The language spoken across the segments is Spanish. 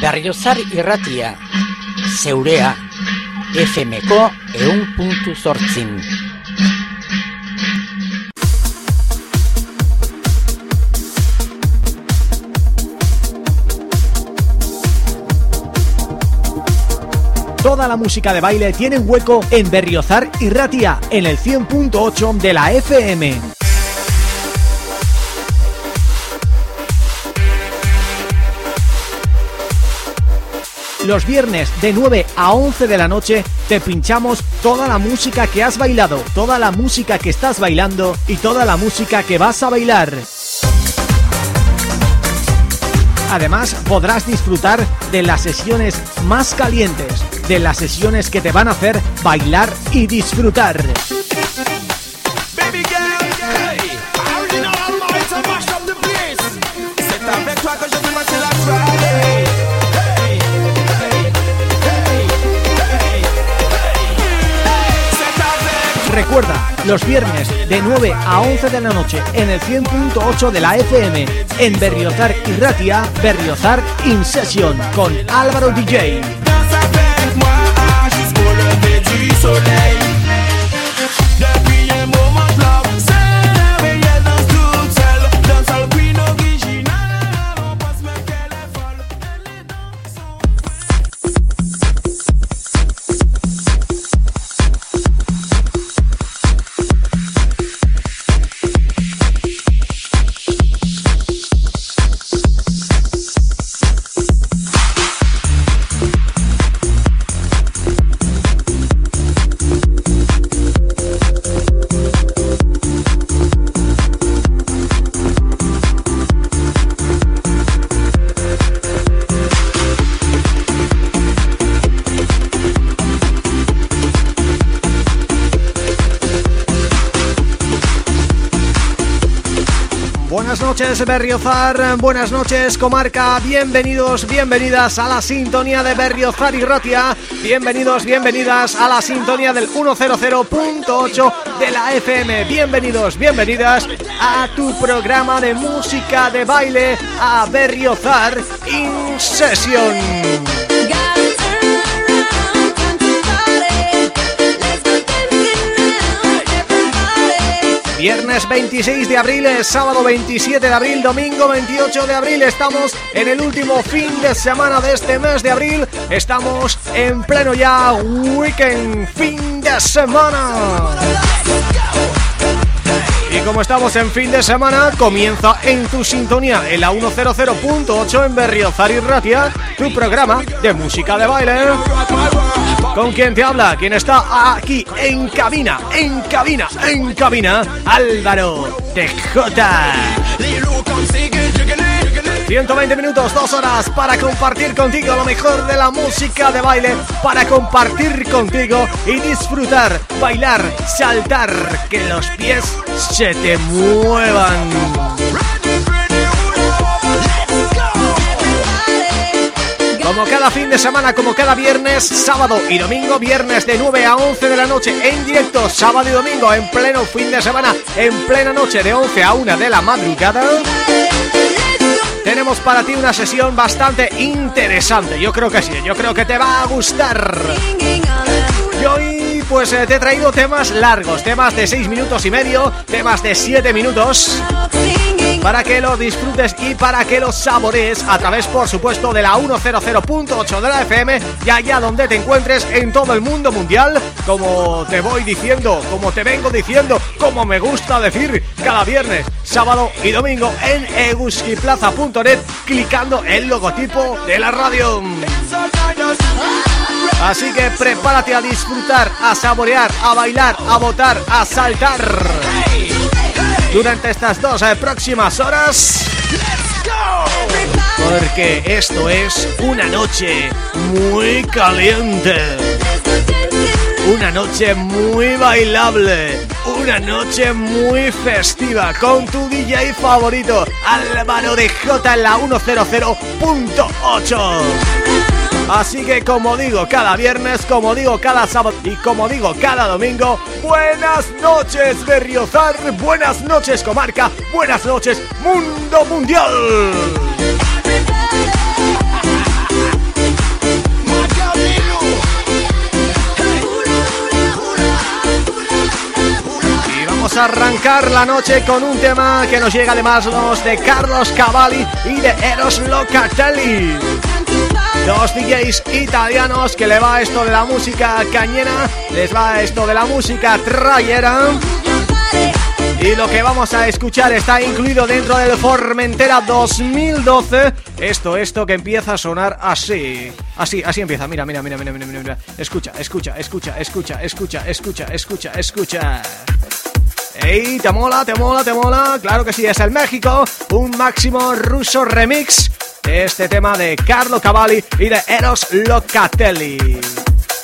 Berriozar irratia, zeurea, FMko eun puntu sortzin. Toda la música de baile tiene un hueco en Berriozar y Ratia, en el 100.8 de la FM. Los viernes de 9 a 11 de la noche te pinchamos toda la música que has bailado, toda la música que estás bailando y toda la música que vas a bailar. Además podrás disfrutar de las sesiones más calientes, de las sesiones que te van a hacer bailar y disfrutar. Recuerda, los viernes de 9 a 11 de la noche en el 100.8 de la FM en Berriozar y Ratia, Berriozar In Session con Álvaro DJ. Berriozar, buenas noches comarca, bienvenidos, bienvenidas a la sintonía de Berriozar y Ratia, bienvenidos, bienvenidas a la sintonía del 100.8 de la FM, bienvenidos, bienvenidas a tu programa de música de baile a Berriozar In Session. Viernes 26 de abril, sábado 27 de abril, domingo 28 de abril Estamos en el último fin de semana de este mes de abril Estamos en pleno ya weekend, fin de semana y como estamos en fin de semana, comienza en tu sintonía en la 100.8 en Berriozar y Ratia, tu programa de música de baile. ¿Con quién te habla? ¿Quién está aquí en cabina? En cabina, en cabina, Álvaro de J. 120 minutos, dos horas para compartir contigo lo mejor de la música de baile Para compartir contigo y disfrutar, bailar, saltar Que los pies se te muevan. Como cada fin de semana, como cada viernes, sábado y domingo Viernes de 9 a 11 de la noche en directo Sábado y domingo en pleno fin de semana En plena noche de 11 a 1 de la madrugada tenemos para ti una sesión bastante interesante. Yo creo que sí, yo creo que te va a gustar. Y hoy pues eh, te he traído temas largos Temas de 6 minutos y medio Temas de 7 minutos para que lo disfrutes y para que lo saborees a través, por supuesto, de la 100.8 de la FM y allá donde te encuentres en todo el mundo mundial, como te voy diciendo, como te vengo diciendo, como me gusta decir, cada viernes, sábado y domingo en eguskiplaza.net, clicando el logotipo de la radio. Así que prepárate a disfrutar, a saborear, a bailar, a votar, a saltar durante estas dos eh, próximas horas. Porque esto es una noche muy caliente. Una noche muy bailable. Una noche muy festiva Con tu DJ favorito Álvaro de J en la 100.8 Así que como digo cada viernes, como digo cada sábado y como digo cada domingo Buenas noches Berriozar, buenas noches comarca, buenas noches mundo mundial. Y vamos a arrancar la noche con un tema que nos llega de Maslos, de Carlos Cavalli y de Eros Locatelli. Dos DJs italianos que le va esto de la música cañera Les va esto de la música trayera y lo que vamos a escuchar está incluido dentro del Formentera 2012 Esto, esto que empieza a sonar así Así, así empieza, mira, mira, mira, mira, mira, mira Escucha, escucha, escucha, escucha, escucha, escucha, escucha, escucha ¡Ey! ¿Te mola? ¿Te mola? ¿Te mola? Claro que sí, es el México Un máximo ruso remix este tema de Carlo Cavalli y de Eros Locatelli.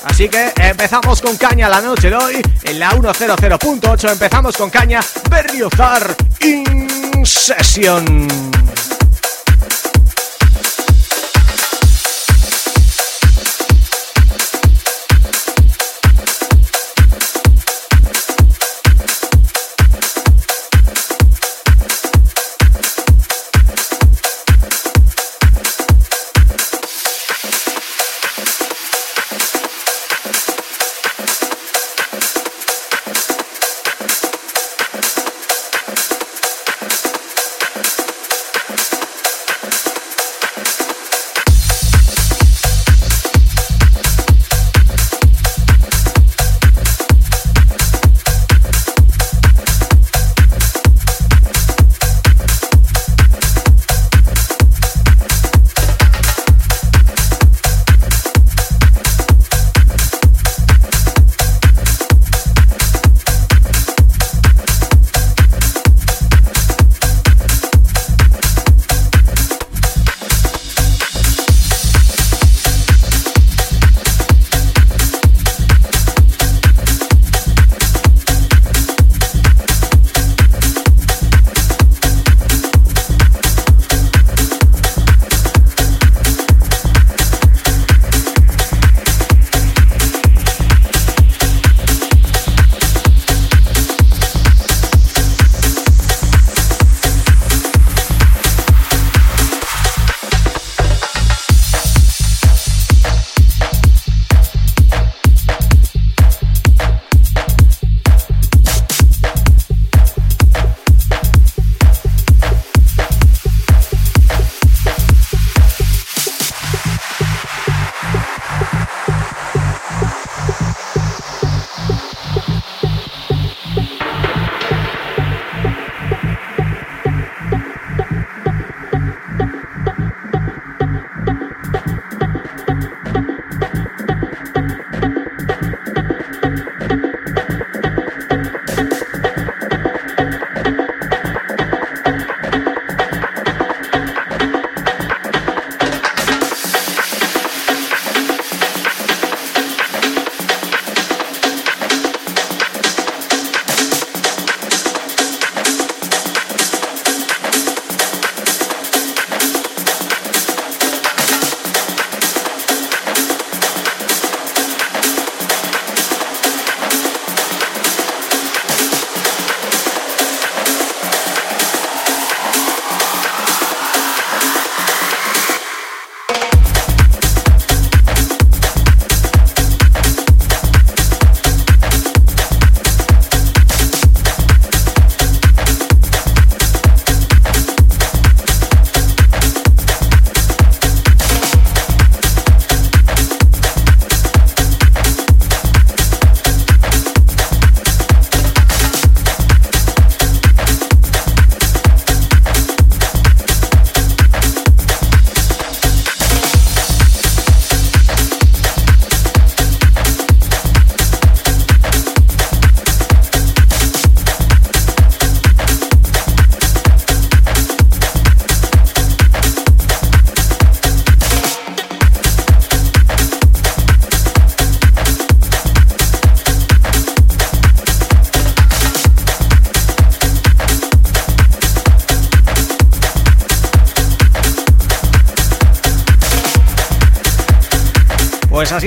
Así que empezamos con caña la noche de hoy En la 100.8 empezamos con caña Berriozar In Session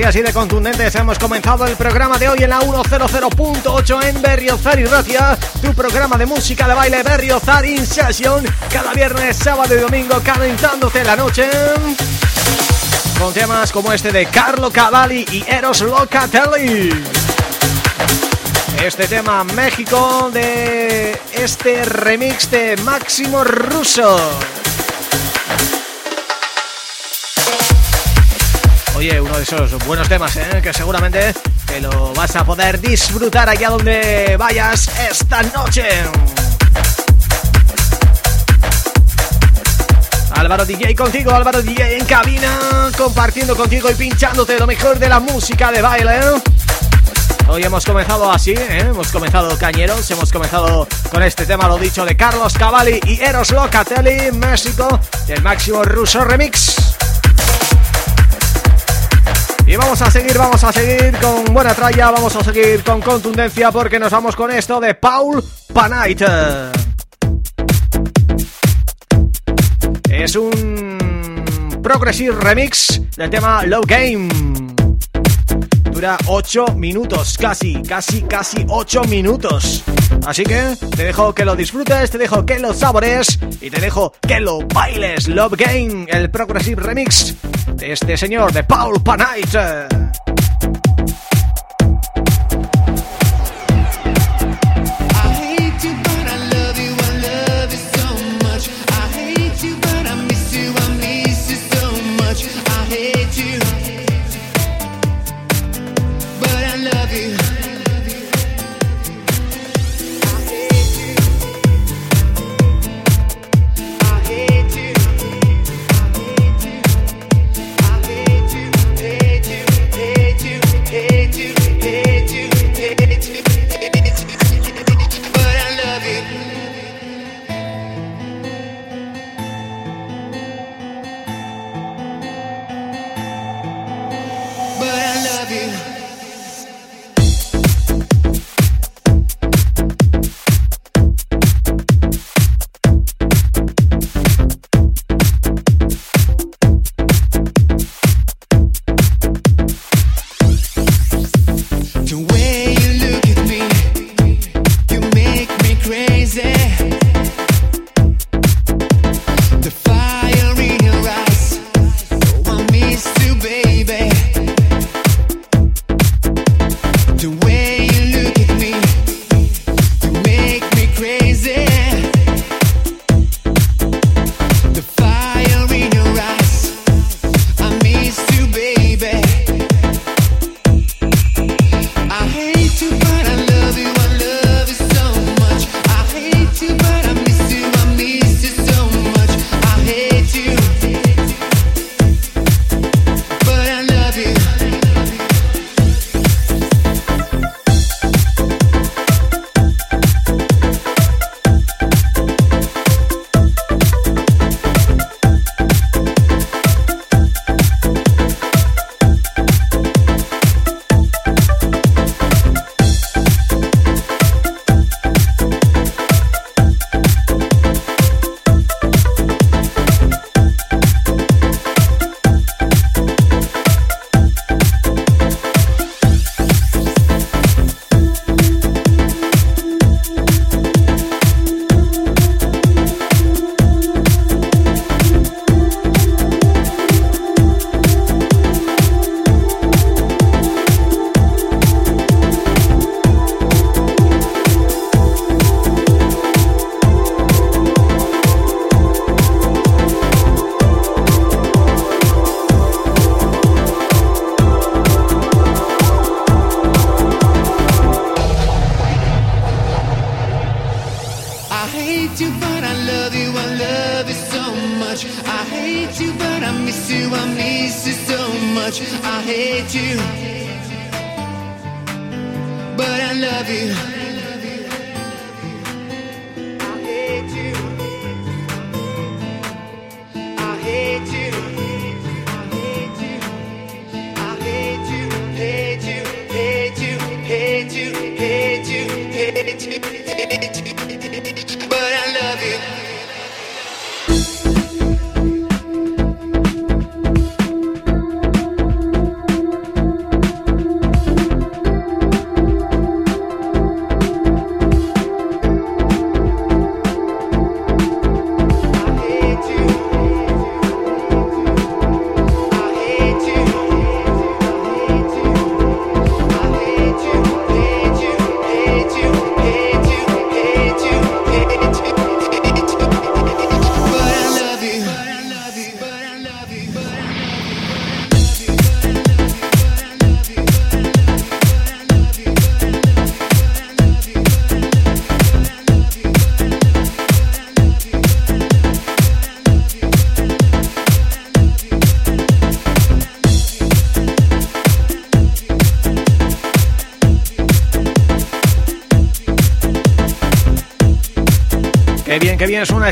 así, de contundentes hemos comenzado el programa de hoy en la 100.8 en Berriozar y Tu programa de música de baile Berriozar In Session Cada viernes, sábado y domingo calentándote la noche. Con temas como este de Carlo Cavalli y Eros Locatelli. Este tema México de este remix de Máximo Russo. Uno de esos buenos temas, ¿eh? que seguramente te lo vas a poder disfrutar allá donde vayas esta noche. Álvaro DJ contigo, Álvaro DJ en cabina Compartiendo contigo y pinchándote lo mejor de la música de baile Hoy hemos comenzado así, ¿eh? hemos comenzado cañeros Hemos comenzado con este tema, lo dicho, de Carlos Cavalli y Eros Locatelli México, el máximo ruso remix vamos a seguir, vamos a seguir con buena tralla, vamos a seguir con contundencia porque nos vamos con esto de Paul Panait. Es un Progressive Remix del tema Low Game. Dura 8 minutos, casi, casi, casi 8 minutos. Así que te dejo que lo disfrutes, te dejo que lo sabores Y te dejo que lo bailes. Love Game, el Progressive Remix De este señor, de Paul Panite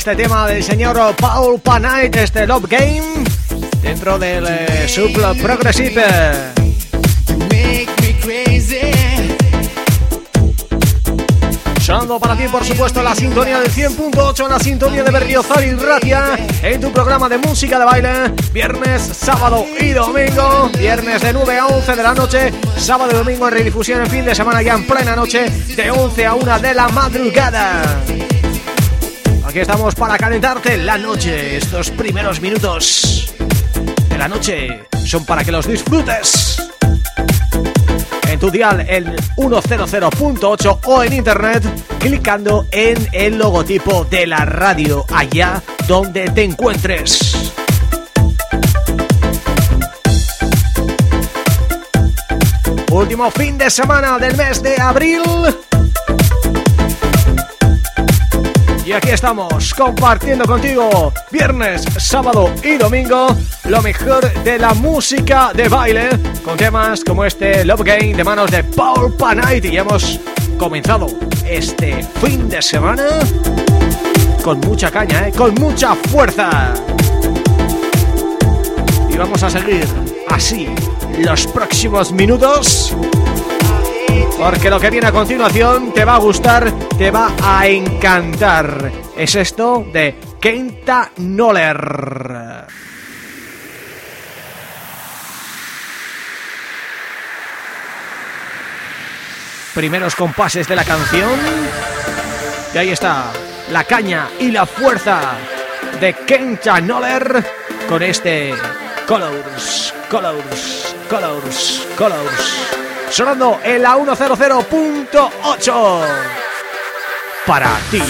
este tema del señor Paul Panite, este Love Game, dentro del eh, Sub Progressive. Sonando para ti, por supuesto, la sintonía del 100.8, la sintonía de Berriozar y Ratia, en tu programa de música de baile, viernes, sábado y domingo, viernes de 9 a 11 de la noche, sábado y domingo en redifusión en fin de semana ya en plena noche, de 11 a 1 de la madrugada. Aquí estamos para calentarte la noche, estos primeros minutos de la noche son para que los disfrutes en tu dial el 100.8 o en internet clicando en el logotipo de la radio allá donde te encuentres. Último fin de semana del mes de abril Y aquí estamos compartiendo contigo viernes, sábado y domingo lo mejor de la música de baile con temas como este Love Game de manos de Paul Panite y hemos comenzado este fin de semana con mucha caña, ¿eh? con mucha fuerza. Y vamos a seguir así los próximos minutos porque lo que viene a continuación te va a gustar, te va a encantar. Es esto de Kenta Noller. Primeros compases de la canción. Y ahí está, la caña y la fuerza de Kenta Noller con este Colors, Colors, Colors, Colors sonando en la 100.8 para ti.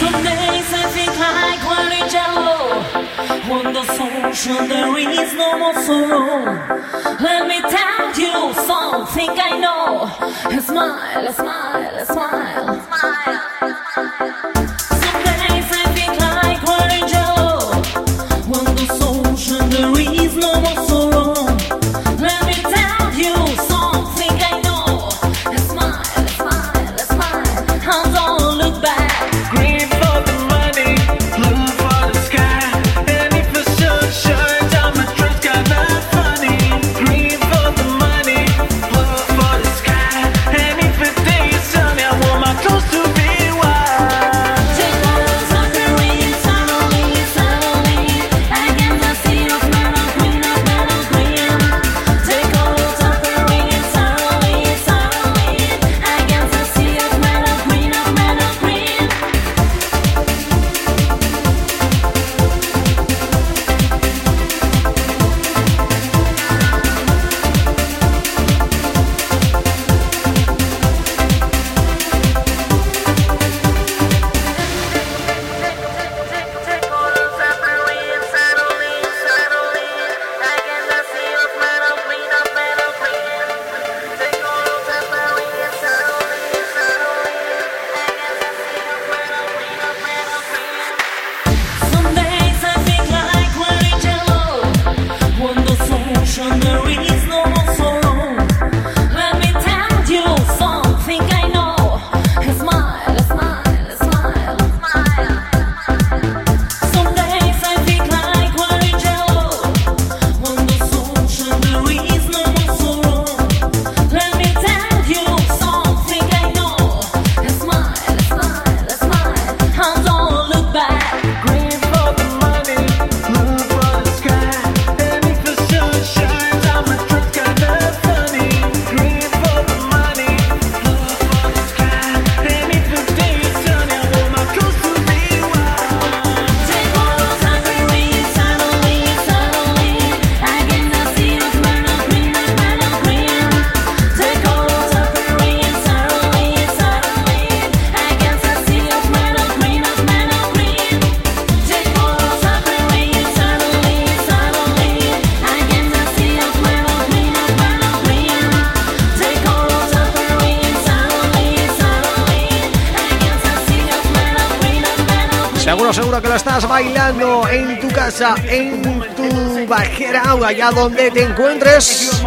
Donde te encuentres.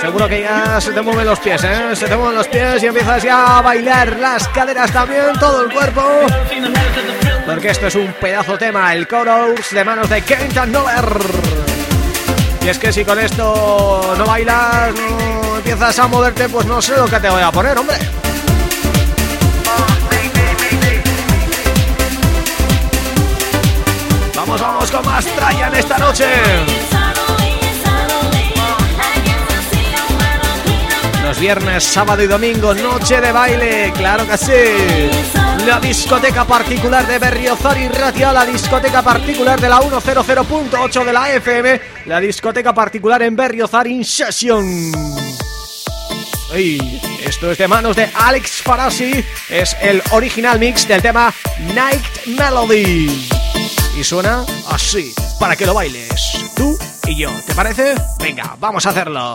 Seguro que ya se te mueven los pies, ¿eh? Se te mueven los pies y empiezas ya a bailar las caderas también, todo el cuerpo. Porque esto es un pedazo tema, el chorus de manos de Kentan Nover. Y es que si con esto no bailas, no empiezas a moverte, pues no sé lo que te voy a poner, hombre. Vamos, vamos con más Trayan esta noche. Viernes, sábado y domingo, noche de baile, claro que sí. La discoteca particular de Berriozar y Ratia, la discoteca particular de la 100.8 de la FM, la discoteca particular en Berriozar in Session. Ey, esto es de manos de Alex Farasi, es el original mix del tema Night Melody. Y suena así, para que lo bailes, tú y yo, ¿te parece? Venga, vamos a hacerlo.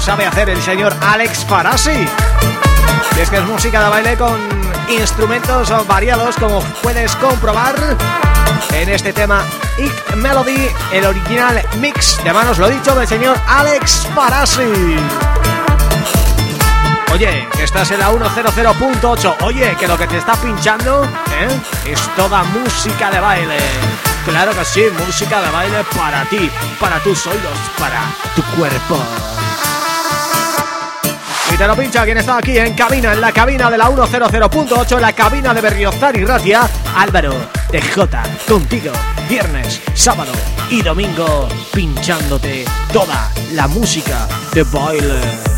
Sabe hacer el señor Alex Farasi. Es que es música de baile con instrumentos variados como puedes comprobar en este tema Ick Melody, el original mix de manos, lo dicho, del señor Alex Farasi. Oye, que estás en la 100.8 Oye, que lo que te está pinchando ¿eh? Es toda música de baile Claro que sí, música de baile para ti Para tus oídos, para tu cuerpo. Y te lo pincha quien está aquí en cabina En la cabina de la 100.8 En la cabina de Berriozar y Ratia Álvaro de J Contigo Viernes, sábado y domingo Pinchándote toda la música de baile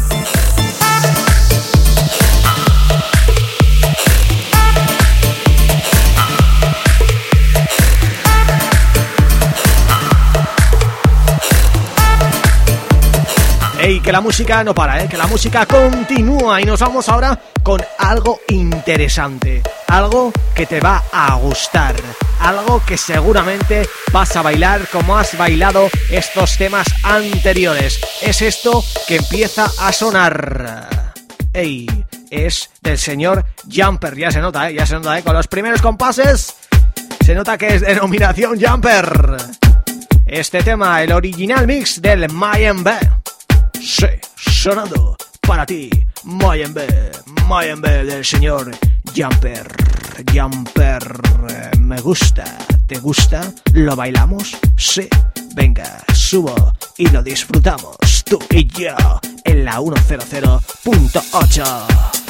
que la música no para, ¿eh? que la música continúa y nos vamos ahora con algo interesante. algo que te va a gustar, algo que seguramente vas a bailar como has bailado estos temas anteriores. Es esto que empieza a sonar. Ey, es del señor Jumper, ya se nota, ¿eh? ya se nota, ¿eh? con los primeros compases se nota que es denominación Jumper. Este tema, el original mix del Mayan B. Sí, sonando para ti, Mayan B del señor Jumper. Jumper, me gusta, ¿te gusta? ¿Lo bailamos? Sí, venga, subo y lo disfrutamos, tú y yo, en la 100.8.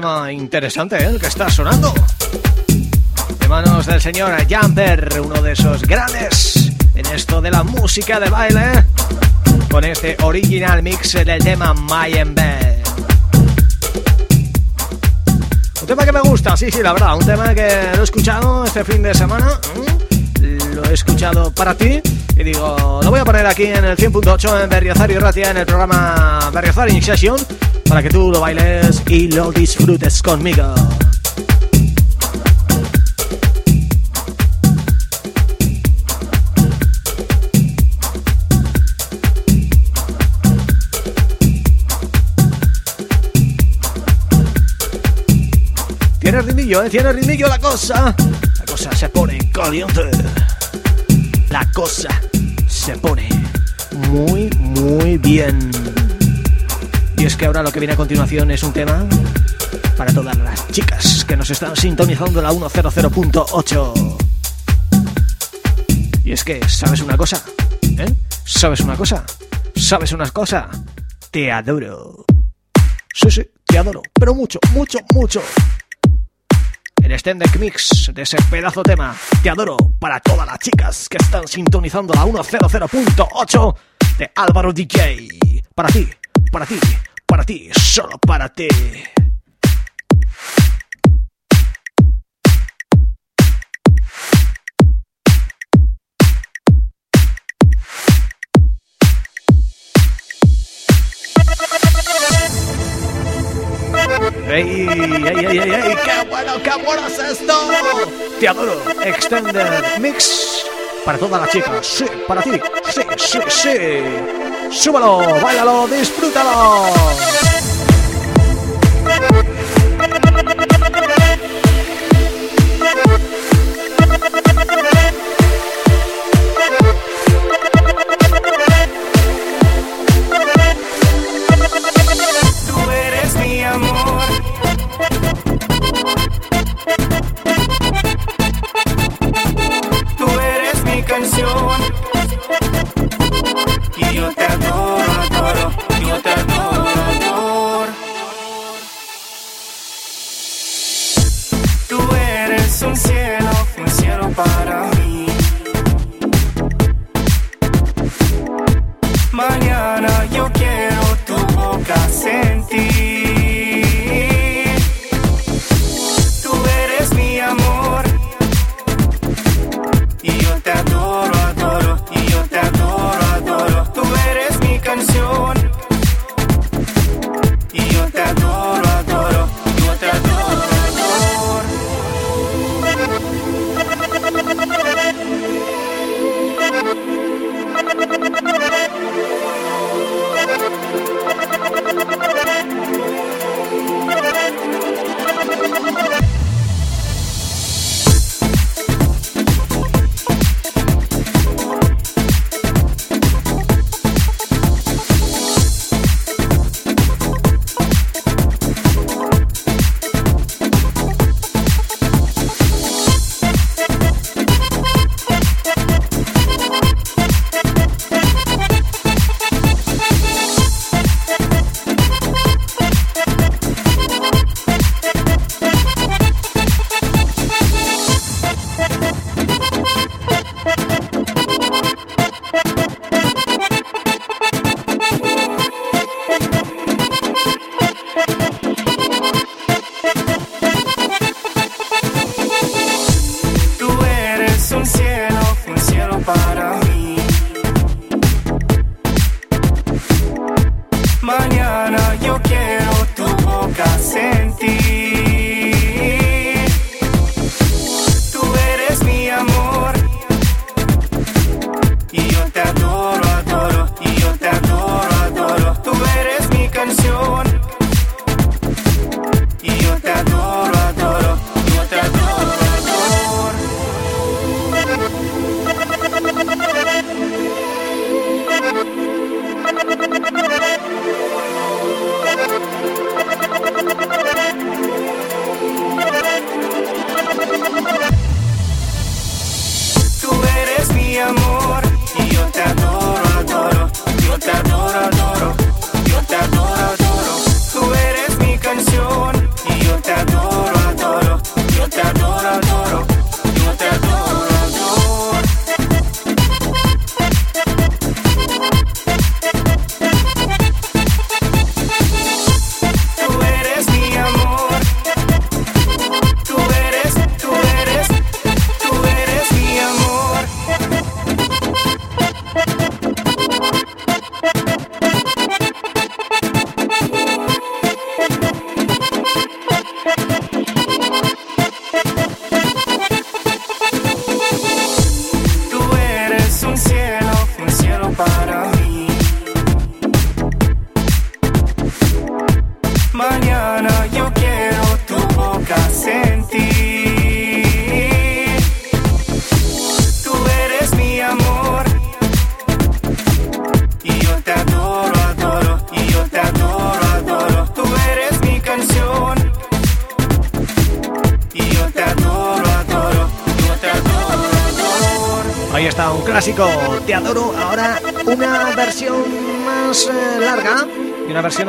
tema interesante ¿eh? el que está sonando. De manos del señor Jumper, uno de esos grandes en esto de la música de baile. Con este original mix del tema Mayen. Un tema que me gusta, sí, sí, la verdad. Un tema que lo he escuchado este fin de semana. ¿Mm? Lo he escuchado para ti. Y digo, lo voy a poner aquí en el 100.8 en Berriozar y Ratia en el programa Berriozar in Session para que tú lo bailes y lo disfrutes conmigo. Tiene ritmillo, ¿eh? Tiene ritmillo la cosa. La cosa se pone caliente. La cosa se pone muy, muy bien. Y es que ahora lo que viene a continuación es un tema para todas las chicas que nos están sintonizando la 100.8. Y es que, ¿sabes una cosa? ¿Eh? ¿Sabes una cosa? ¿Sabes una cosa? Te adoro. Sí, sí, te adoro, pero mucho, mucho, mucho. El extended mix de ese pedazo tema, te adoro, para todas las chicas que están sintonizando la 100.8 de Álvaro DJ. Para ti, para ti, para ti, solo para ti. ¡Ey, ey, ey, ey! ¡Qué bueno, qué bueno es esto! Te adoro. Extended Mix para todas las chicas. Sí, para ti. Sí, sí, sí. Súbalo, bailalo, disfrútalo.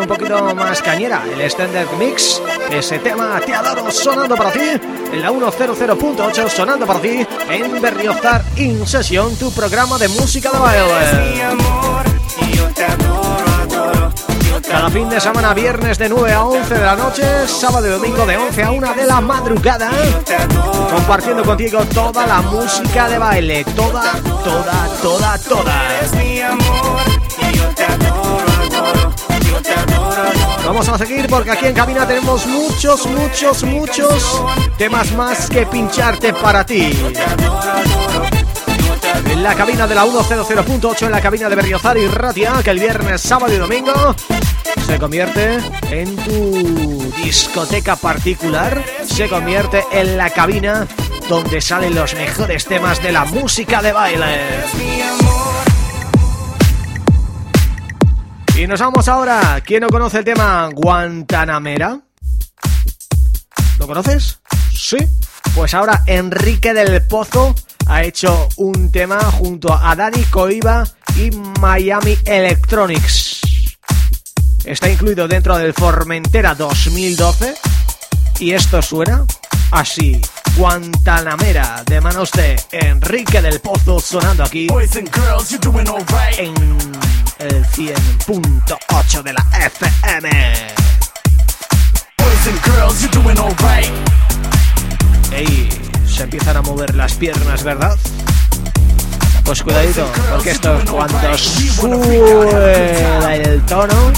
Un poquito más cañera. El Extended Mix, ese tema Te adoro sonando para ti en la 100.8 sonando para ti en Berriozar In Session, tu programa de música de mi baile. Cada fin de semana, viernes de 9 a 11 de la noche, sábado y domingo de 11 a 1 de la madrugada. Compartiendo contigo toda la música de baile, toda, toda, toda, toda. Vamos a seguir porque aquí en cabina tenemos muchos, muchos, muchos temas más que pincharte para ti. En la cabina de la 100.8, en la cabina de Berriozar y Ratia, que el viernes, sábado y domingo se convierte en tu discoteca particular, se convierte en la cabina donde salen los mejores temas de la música de baile. Y nos vamos ahora. ¿Quién no conoce el tema Guantanamera? ¿Lo conoces? Sí. Pues ahora Enrique del Pozo ha hecho un tema junto a Dani Coiba y Miami Electronics. Está incluido dentro del Formentera 2012 y esto suena así. Guantanamera de manos de Enrique del Pozo sonando aquí boys and girls, you're doing alright. en el 100.8 de la FM. Boys and girls, you're doing alright. Ey, se empiezan a mover las piernas, ¿verdad? Pues cuidadito, porque esto es cuando sube el tono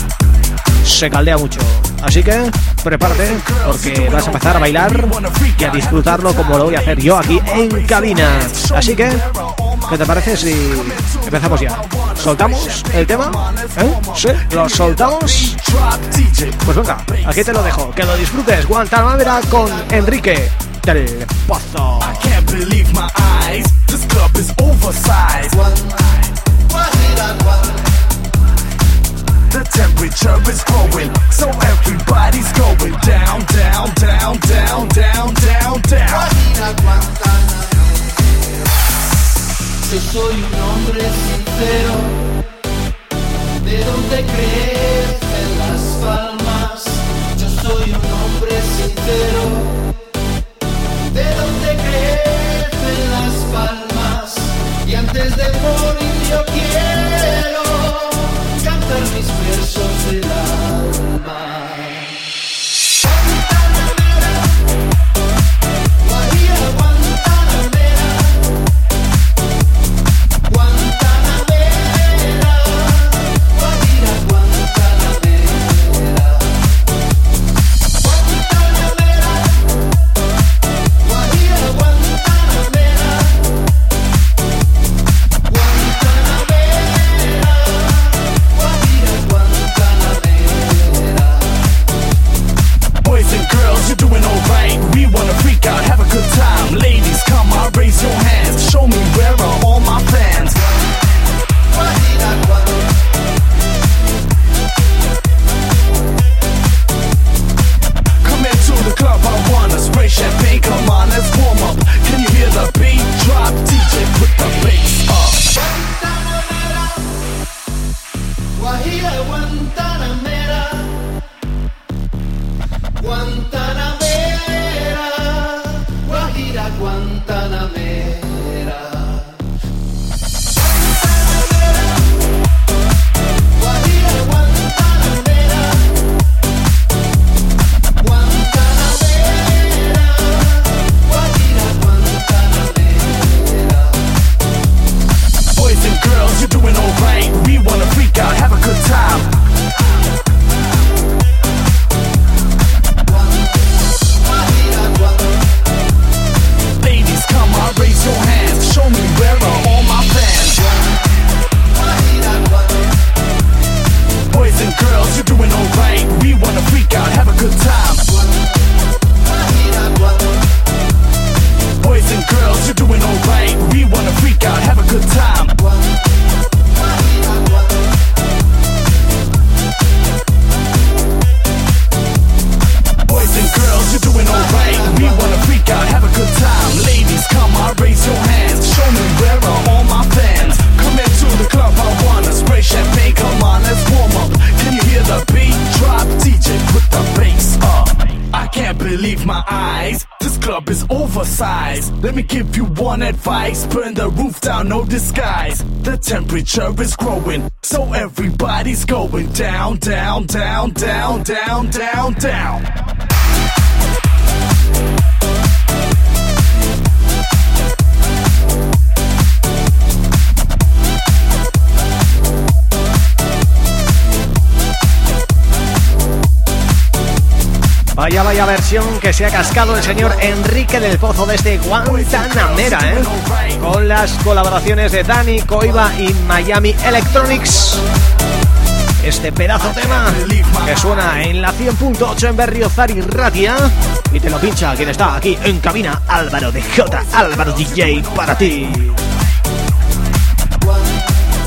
se caldea mucho. Así que prepárate porque vas a empezar a bailar y a disfrutarlo como lo voy a hacer yo aquí en cabina. Así que, ¿qué te parece si empezamos ya? ¿Soltamos el tema? ¿Eh? ¿Sí? ¿Lo soltamos? Pues venga, aquí te lo dejo. Que lo disfrutes. Guantanamera con Enrique del Pozo. The temperature is growing, so everybody's going down, down, down, down, down, down, down. Yo soy un hombre sincero, de donde crecen las palmas. Yo soy un hombre sincero, de donde crecen las palmas. Y antes de morir yo quiero cantar mis versos del alma. Versión que se ha cascado el señor Enrique del Pozo desde Guantanamera, ¿eh? Con las colaboraciones de Dani, Coiba y Miami Electronics. Este pedazo tema que suena en la 100.8 en Berriozar y Ratia y te lo pincha quien está aquí en cabina, Álvaro de J, Álvaro DJ para ti.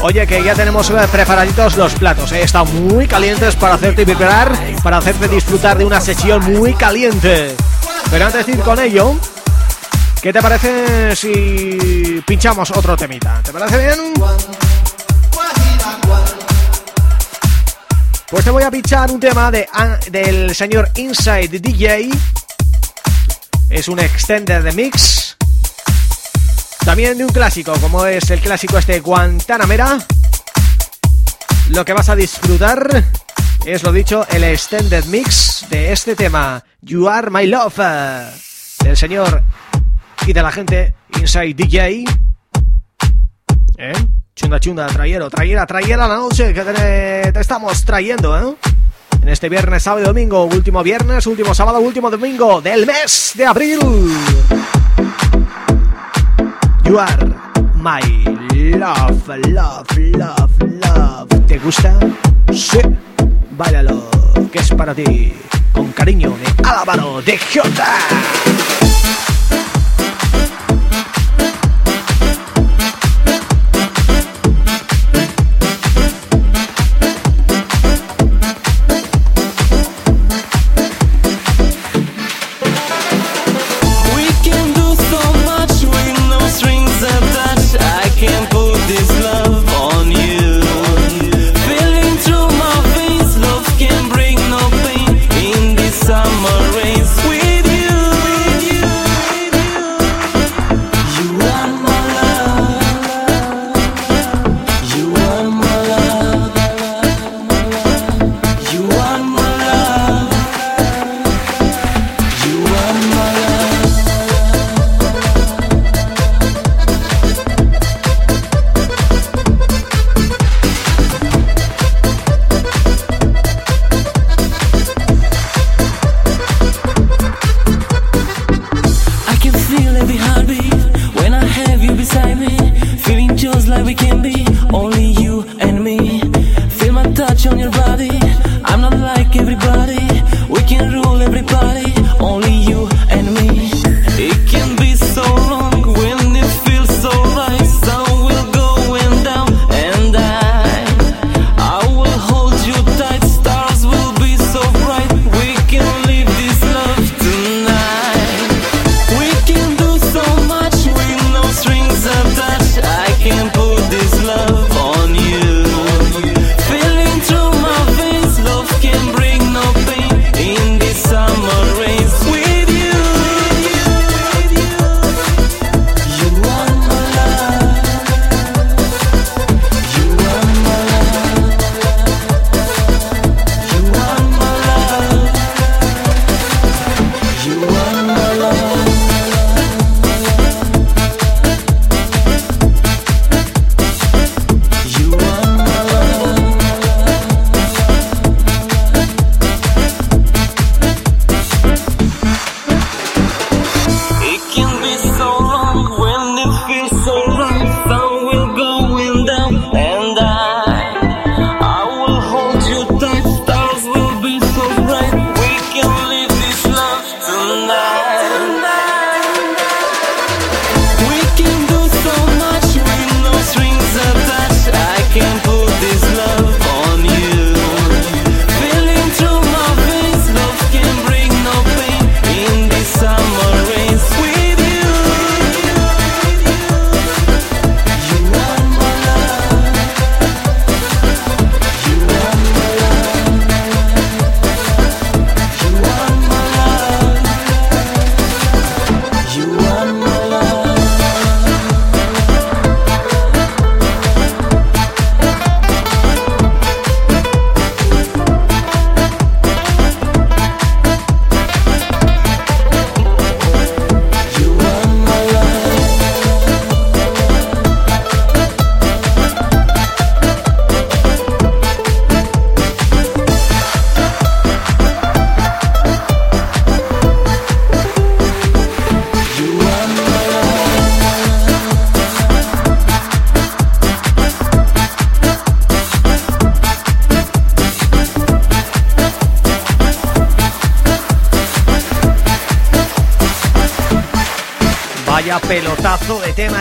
Oye, que ya tenemos eh, preparaditos los platos, ¿eh? Están muy calientes para hacerte vibrar, para hacerte disfrutar de una sesión muy caliente. Pero antes de ir con ello, ¿qué te parece si pinchamos otro temita? ¿Te parece bien? Pues te voy a pinchar un tema de, del señor Inside DJ. Es un extender de mix. También de un clásico, como es el clásico este Guantanamera. Lo que vas a disfrutar es lo dicho, el extended mix de este tema, You Are My Love, del señor y de la gente Inside DJ. ¿Eh? Chunda, chunda, trayero, trayera, trayera la noche que te, te estamos trayendo, ¿eh? En este viernes, sábado y domingo, último viernes, último sábado, último domingo del mes de abril. You are my love, love, love, love. ¿Te gusta? Sí. Báilalo, que es para ti. Con cariño de Álvaro de Jota.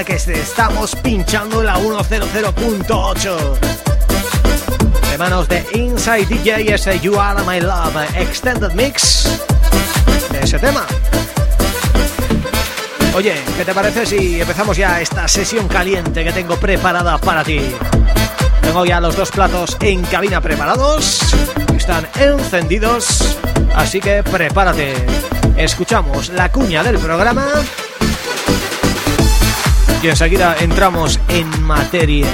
Que estamos pinchando la 100.8 De manos de Inside DJ ese You Are My Love Extended Mix De ese tema. Oye, ¿qué te parece si empezamos ya esta sesión caliente que tengo preparada para ti? Tengo ya los dos platos en cabina preparados Están encendidos Así que prepárate. Escuchamos la cuña del programa Y enseguida entramos en materia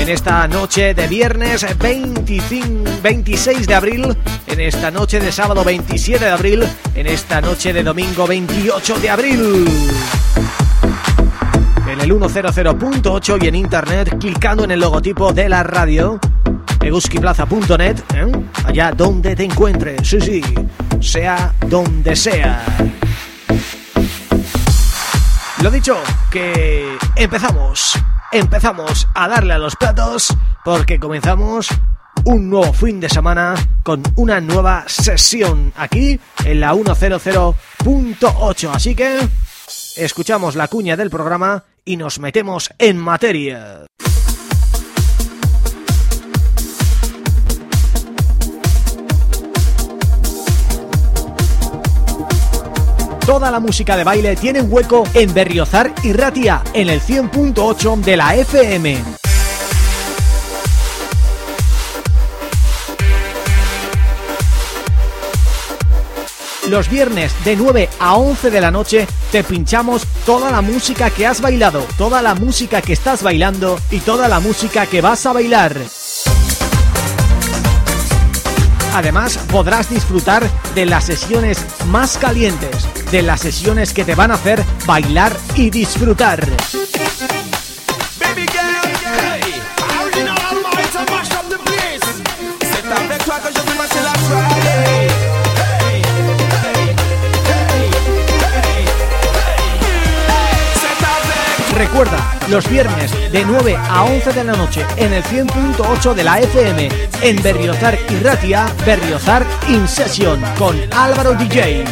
En esta noche de viernes 25, 26 de abril En esta noche de sábado 27 de abril En esta noche de domingo 28 de abril en el 100.8 y en internet clicando en el logotipo de la radio eguskiplaza.net ¿eh? allá donde te encuentres, sí, sí, sea donde sea. Lo dicho, que empezamos, empezamos a darle a los platos porque comenzamos un nuevo fin de semana con una nueva sesión aquí en la 100.8, así que escuchamos la cuña del programa y nos metemos en materia. Toda la música de baile tiene un hueco en Berriozar y Ratia, en el 100.8 de la FM. Los viernes de 9 a 11 de la noche te pinchamos toda la música que has bailado, toda la música que estás bailando y toda la música que vas a bailar. Además podrás disfrutar de las sesiones más calientes, de las sesiones que te van a hacer bailar y disfrutar. Recuerda, los viernes de 9 a 11 de la noche en el 100.8 de la FM en Berriozar y Ratia, Berriozar In Session con Álvaro DJ.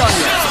on you.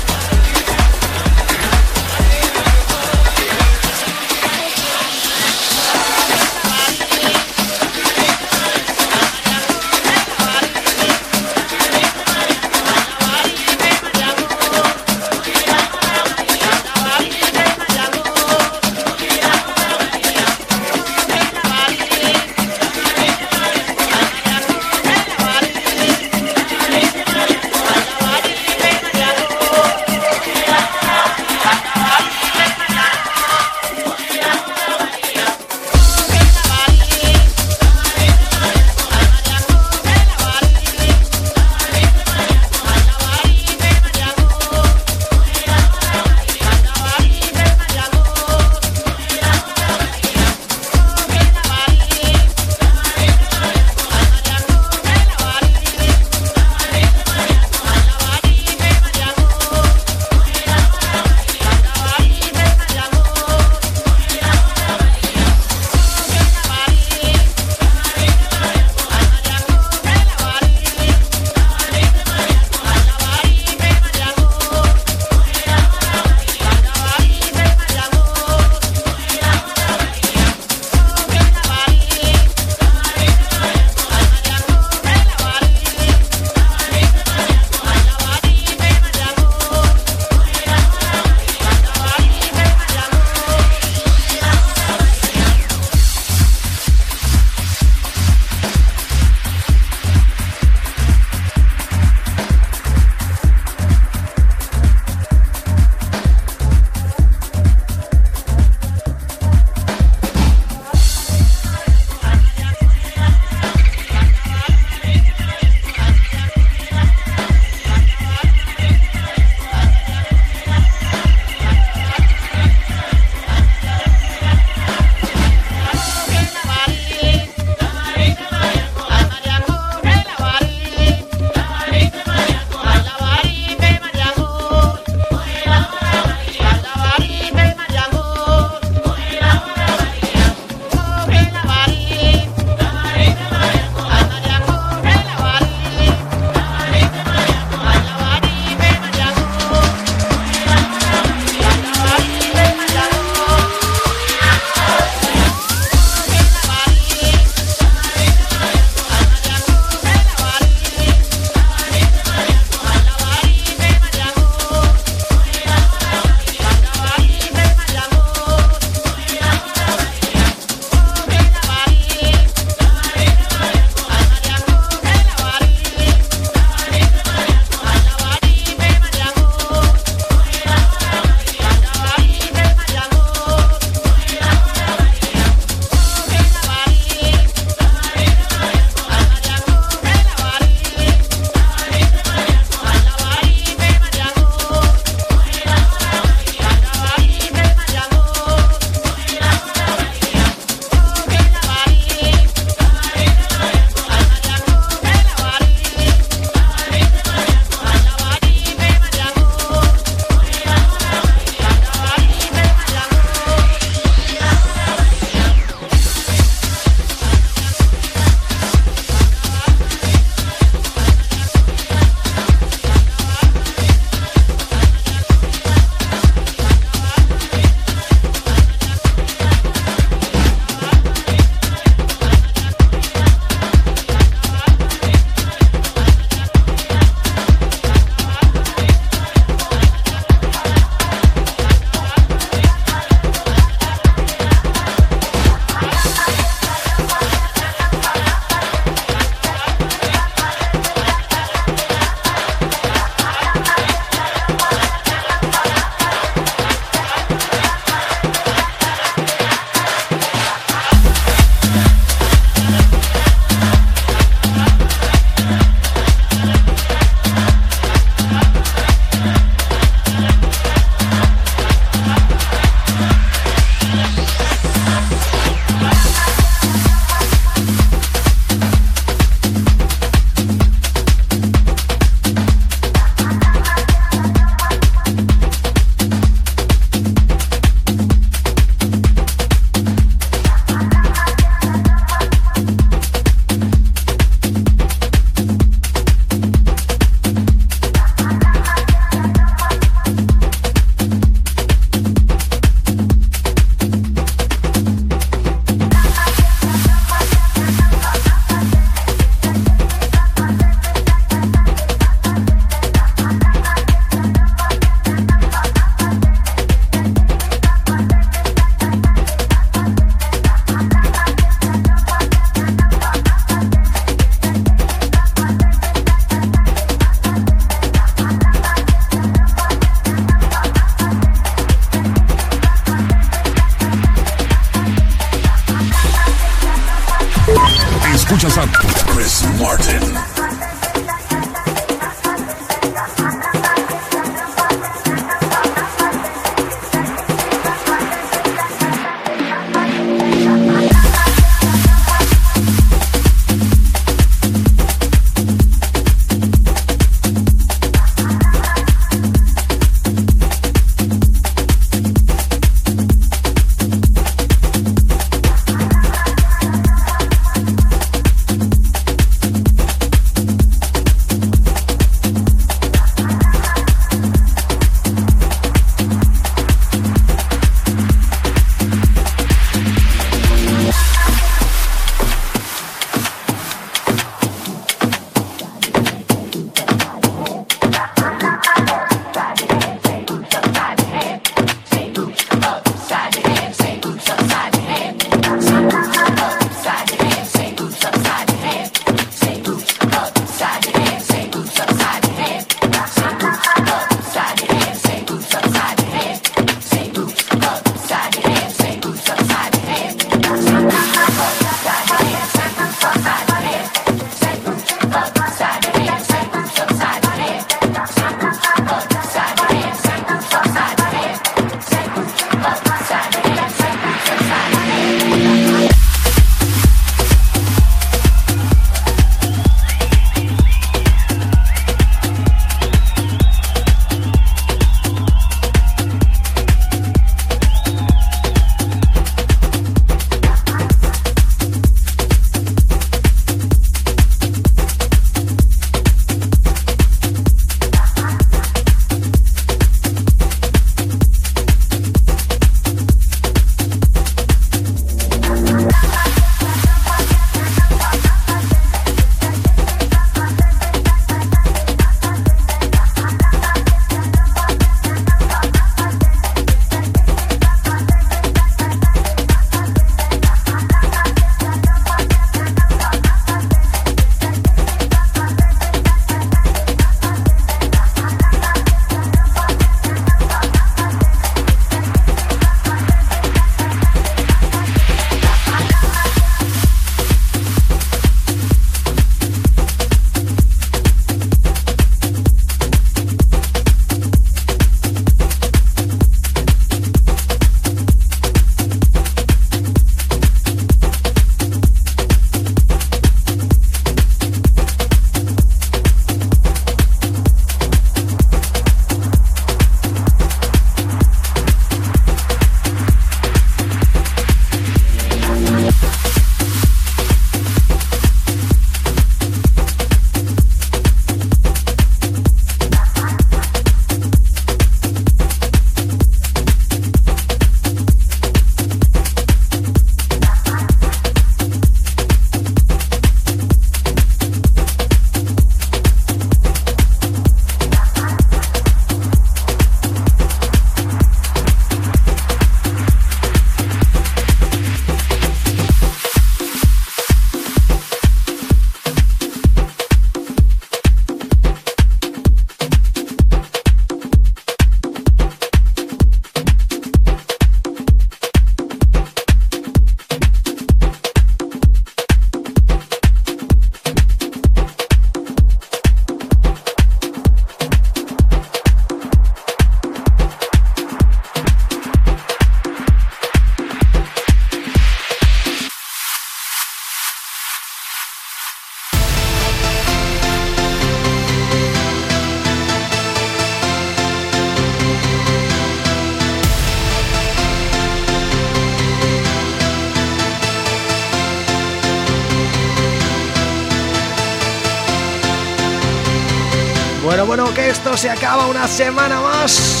Semana más.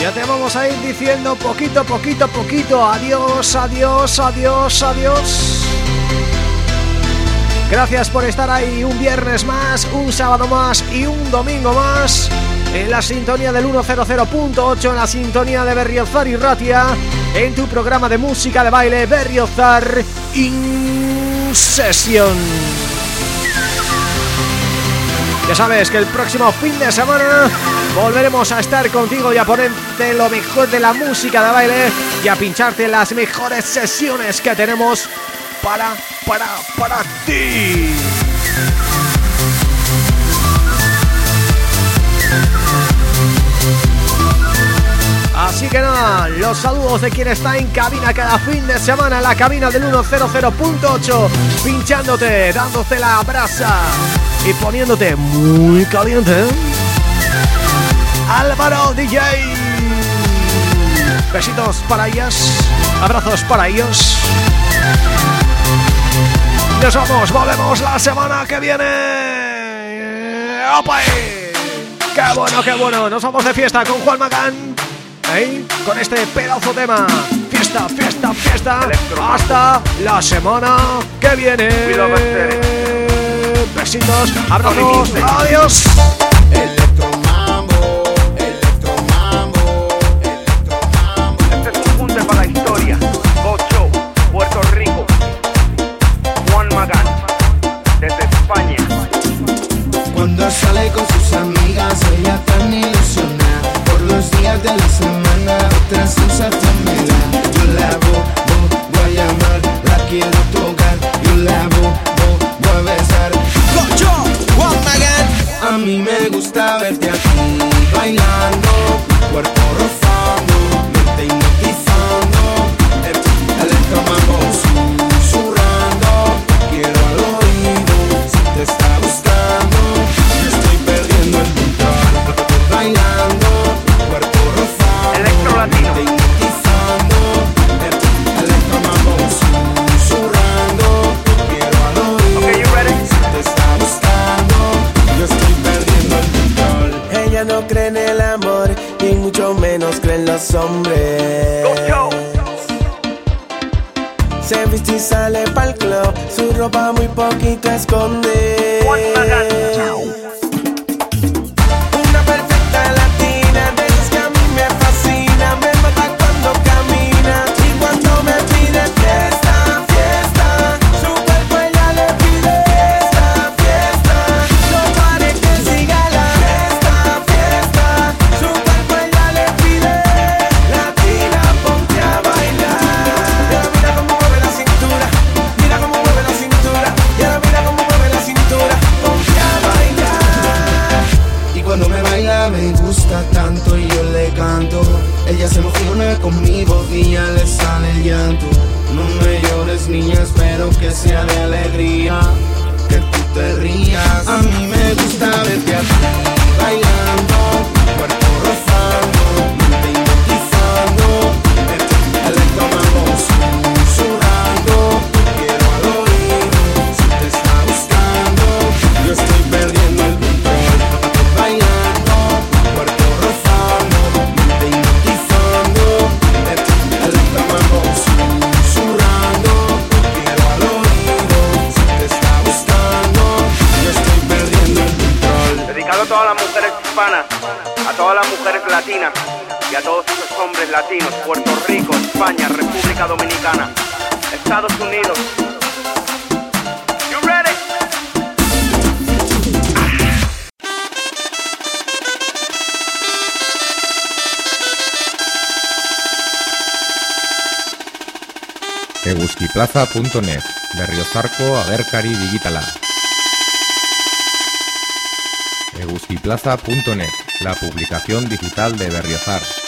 Ya te vamos a ir diciendo poquito, poquito, poquito. Adiós, adiós, adiós, adiós. Gracias por estar ahí un viernes más, un sábado más y un domingo más en la sintonía del 100.8, en la sintonía de Berriozar y Ratia, en tu programa de música de baile Berriozar In Session. Ya sabes que el próximo fin de semana volveremos a estar contigo y a ponerte lo mejor de la música de baile y a pincharte las mejores sesiones que tenemos para, para, para ti. Así que nada, los saludos de quien está en cabina cada fin de semana la cabina del 100.8 Pinchándote, dándote la brasa y poniéndote muy caliente. ¿eh? Álvaro DJ Besitos para ellas, abrazos para ellos Nos vamos, volvemos la semana que viene ¡Opa! ¡Qué bueno, qué bueno! Nos vamos de fiesta con Juan Magán ¿eh? Con este pedazo tema. Fiesta, fiesta, fiesta. Hasta la semana que viene. Besitos, abrazos, adiós. Electromambo, electromambo, electromambo. Este es un punto para la historia. Bocho, Puerto Rico. Juan Magán Desde España. Cuando sale con sus amigas Ella también días de la semana, otras usas también. ropa muy poquita esconde berrioza.net, berriozarko agerkari digitala. eguzquiplaza.net, la publicación digital de Berriozar.